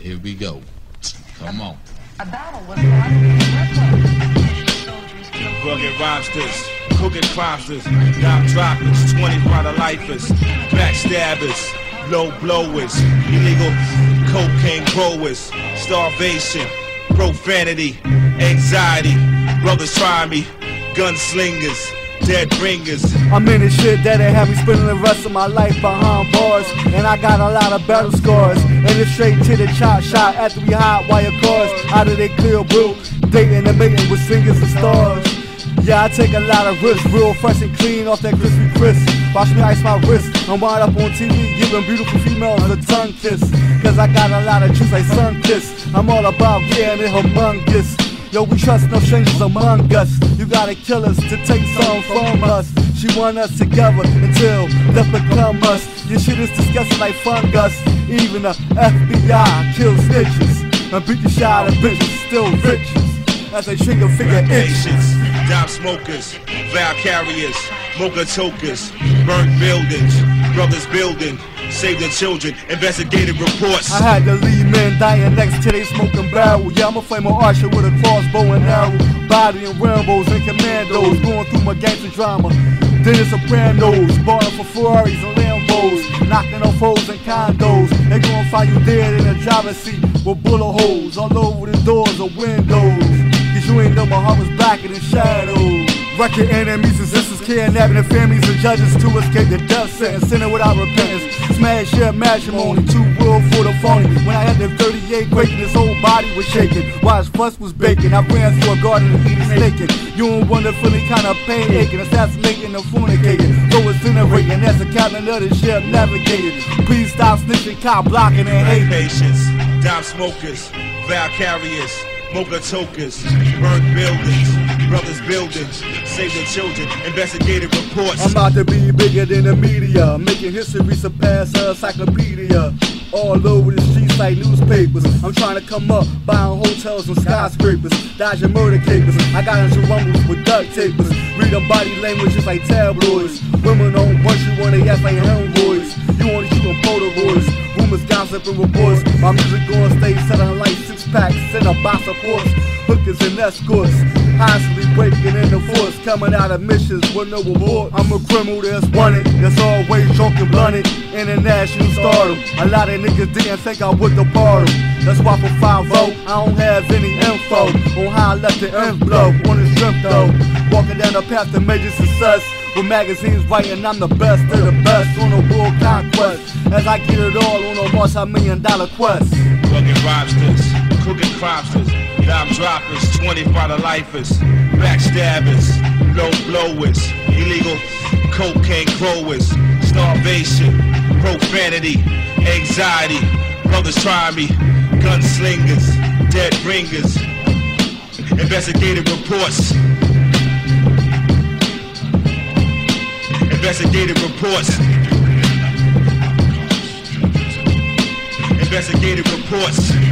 Here we go. Come on. A battle was won. Rugged rhymesters, crooked crimesters, dime droppers, 20 rider lifers, backstabbers, low blowers, illegal cocaine growers, starvation, profanity, anxiety, brothers try me, gunslingers, dead ringers. I'm in the shit that they have me spending the rest of my life behind bars. And I got a lot of battle scars. And it's straight to the chop shot after we hot wire cars. Out of they clear blue, dating and mating with singers and stars. Yeah, I take a lot of risks, real fresh and clean off that crispy crisp. Watch me ice my wrist, I'm wind up on TV, giving beautiful females a tongue kiss. Cause I got a lot of juice like Sunkist. I'm all about getting it humongous. Yo, we trust no strangers among us. You gotta kill us to take some from us. She want us together until death become us. Your shit is disgusting like fungus. Even the FBI kills snitches. And beat the shit out of bitches, still riches. As they trigger figure inches. Dime smokers, vow carriers, mocha tokers, burnt buildings, brothers building, save the children, investigative reports. I had to leave men dying next to they smoking barrel. Yeah, I'm a flame of archer with a crossbow and arrow. Body and Rambos and commandos going through my gangster drama. It's Sopranos, barring for Ferraris and Lambos, knocking off hoes and condos. They gonna find you dead in the driver's seat with bullet holes all over the doors or windows. Cause you ain't know my heart was blacker than shadows. Record enemies sisters kidnapping their families and judges to escape the death sentence, sinning without repentance. Smash yeah, matrimony, too real for the phony. When I had the 38 quaking, his whole body was shaking. While his fuss was baking, I ran through a garden and eating naked. You don't kind of pain aching, assassinating and fornicating. So incinerating, that's the captain of the ship navigating. Please stop snitching, cop blocking and hating. Patience, dime smokers, vow carriers, mocha burnt buildings, brothers buildings, save the children, investigative reports. I'm about to be bigger than the media, making history surpass a encyclopedia. All over the streets like newspapers. I'm trying to come up, buying hotels and skyscrapers, dodging murder capers. I got into rumbles with duct tapers, reading body language just like tabloids. Women don't want you they act like hemorrhoids. You only shoot on Polaroids. Rumors, gossip, and reports. My music on stage selling like six packs in a box of horse. Hookers and escorts. Constantly breaking in the force. Coming out of missions with no reward. I'm a criminal that's wanted. That's always drunk and blunted. International stardom. A lot of niggas didn't think I would depart them. That's why for 5 vote, I don't have any info on how I left the envelope. On the strength though. Walking down the path to major success. With magazines writing I'm the best of the best on a world conquest. As I get it all on a multi-million dollar quest. Rhymesters, crooked crimesters, dime droppers, 20 rider lifers, backstabbers, low blowers, illegal cocaine growers, starvation, profanity, anxiety, brothers try me, gunslingers, dead ringers, investigative reports. Investigative reports. Investigative reports.